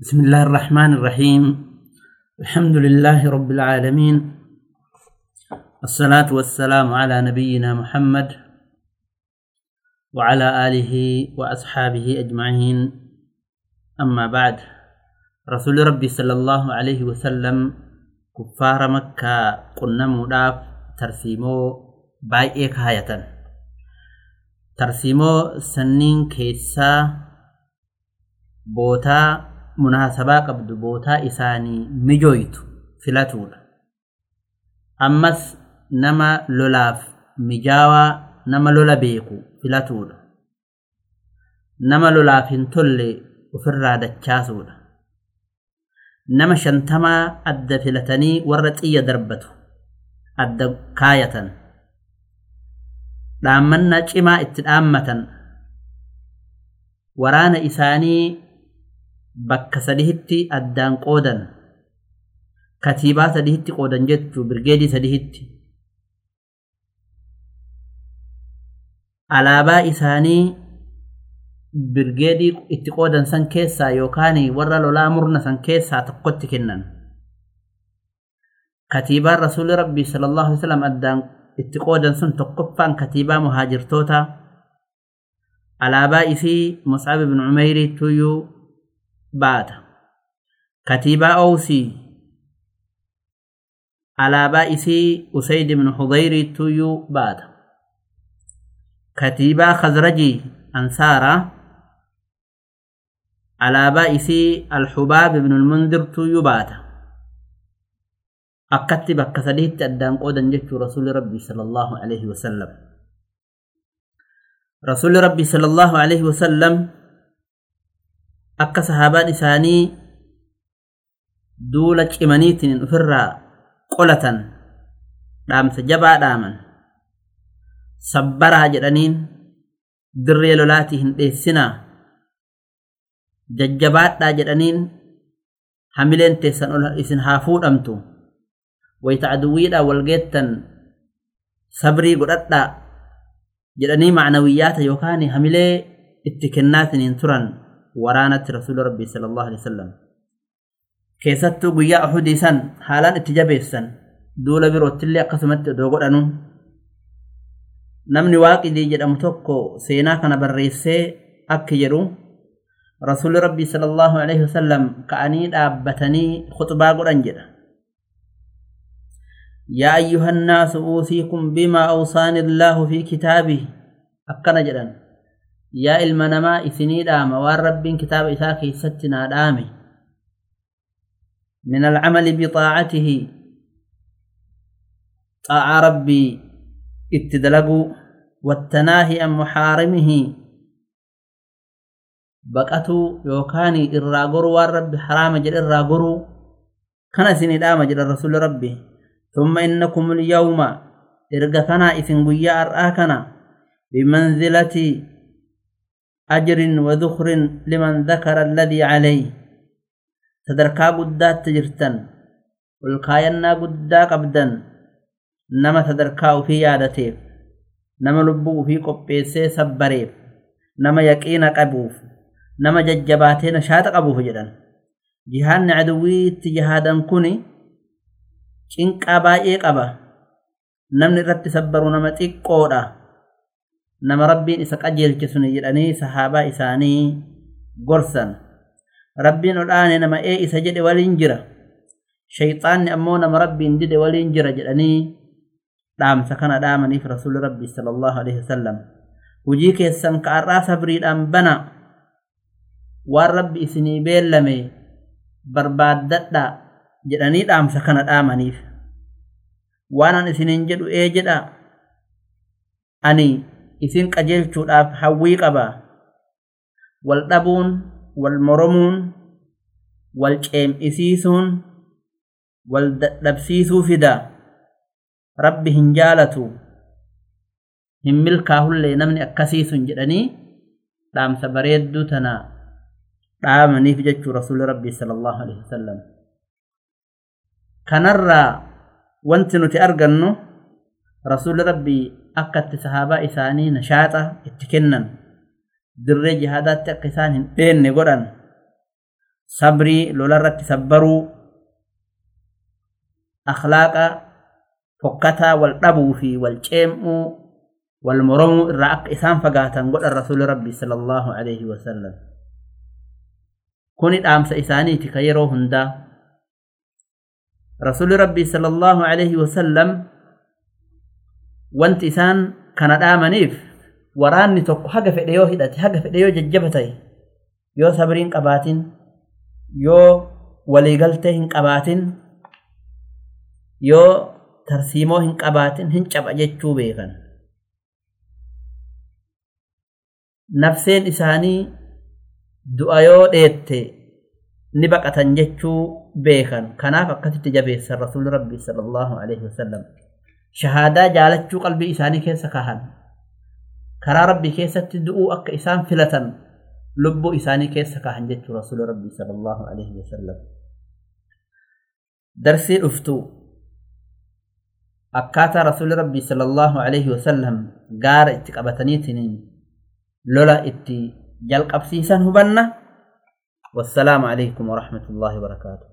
بسم الله الرحمن الرحيم. الحمد لله رب العالمين. الصلاة والسلام على نبينا محمد وعلى آله وأصحابه أجمعين. أما بعد رسول ربي صلى الله عليه وسلم كفار مكة قلنا مداف ترسيمو بايئك هاية ترسيمو سنين كيسا بوتا munaasabaa qabdu bootaa isaanii mijooytu filatuudha. Ammas nama lolaaf mijaawaa nama lola beeku filatuudha. Nama lolaaf hin tolle ofirraa dachaasuudha. Nama shantamaa adda filatanii warra xiyya darbatu adda kaayatan. Dhaammannaa cimaa itti dhaammatan. Waraana isaanii bakka sadihitti addaan qoodan katiibaa sadihitti qoodan jechuu birgeedii sadihitti alaabaa isaanii birgeedii itti qoodan san keessaa yookaan warra lolaa murna san keessaa tokkotti kennan katiibaan rasuulli rabbii sallallahu alaihi wasallam addaan itti qoodan sun tokkoffaan katiibaa muhaajirtoota alaabaa isii mus'ab ibn umeyrii tuyyuu بعد كتيبة أوسي على بائسي أسيد من حضير تيو بعد كتيبة خزرجي أنسارة على بائسي الحباب بن المنذر تيو بعد أكتب كسده التأدام قودا جهت رسول ربي صلى الله عليه وسلم رسول ربي صلى الله عليه وسلم akka sahaabaan isaanii duula cimaniitiin ofirraa qolatan dhaamsa jabaa dhaaman sabbaraa jedhaniin dirree lolaatii hin dheessinaa jajjabaadhaa jedhaniin hamileen teessan ol isin haa fuudhamtu wayta aduwwiidhaa walgeettan sabrii godhadhaa jedhanii macnawiyyaata yookaan hamilee itti kennaatiniin turan rasuula rabbii sallallahu alaihi wasallam keessattuu guyyaa uhudii san haalaan itti jabeessan duula biroottillee akkasumatti odoo godhanu namni waaqidii jedhamu tokko seenaa kana barreessee akki jedhu rasuulli rabbii sallallahu alaihi wasallam ka'anii dhaabbatanii khutbaa godhan jedha يا أيها الناس أوصيكم بما أوصاني الله في كتابه أكنا جدا يا المنما إثني دام ورب كتاب إثاك إثتنا دامي من العمل بطاعته طاع ربي اتدلقوا والتناهي عن محارمه بقتو يوكاني الراغور والرب حرام جل الراغور كان سني دام جل الرسول ربي ثم إنكم اليوم إرغفنا إثنقيا أرآكنا بمنزلتي أجر وذخر لمن ذكر الذي عليه. تدركا قدات تجرتن والكاينا قدا قبدا نما تدركا في يادتيف نما لبو في قبيسي سبريف نما يقين قبوف نما ججباتين شات قبوف جدا جهان عدوي تجهادا كوني cinqaa baay'ee qaba namni irratti sabbaru nama xiqqoodha nama rabbiin isa qajeelche sun jedhanii sahaabaa isaanii gorsan rabbiin odhaane nama ee isa jedhe waliin jira shayxaanni ammoo nama rabbiin dide waliin jira jedhanii dhaamsa kana dhaamaniif rasuuli rabbii sallallahu alaihi wasallam hujii keessan ka'arraa sabriidhaan bana waan rabbi isinii beellame barbaaddadha jedhanii dhaamsa kana dhaamaniif waan an isiniin jedhu ee jedha ani isin qajeelchuudhaaf hawwii qaba wal dhabuun wal moromuun wal ceem'isiisuun wal dadhabsiisuu fida rabbi hin jaalatu hin milkaahullee namni akkasiisun jedhanii dhaamsa bareedduu tana dhaamaniif jechuu rasuuli rabbii sala allahu alaihi wasallam kanarraa wanti nuti argannu rasuuli rabbii akka itti sahaabaa isaanii nashaaxa itti kennan dirree jihaadaatti akka isaan hin dheenne godhan sabrii lolarratti sabbaruu akhlaaqa fokkataa wal dhabuu fi wal ceem'uu wal moromuu irraa akka isaan fagaatan godhan rasuuli rabbii sallallahu alaihi wasallam kuni dhaamsa isaaniiti ka yeroo hundaa rasuuli rabbii sallallahu alaihi wasallam tokko haga fedhe yoo hidhate haga fedhe yoo jajjaba ta'e yoo sabriin qabaatin yoo waliigaltee hin qabaatin yoo tarsiimoo hin qabaatin hin caba jechuu beekan nafseen isaanii du'a yoo dheette ni baqatan jechuu beekan kanaaf akkasitti jabeessan rasuuli rabbii sallallahu alaihi wasallam shahaadaa jaalachuu qalbii isaanii keessa kahan karaa rabbii keessatti du'uu akka isaan filatan lubbuu isaanii keessa kahan jechuu rasuuli rabbii sallallahu alaihi wasallam darsii dhuftu akkaataa rasuuli rabbii sallallahu alaihi wasallam gaara itti qabataniitiin lola itti jalqabsiisan hubanna عليكم ورحمة الله وبركاته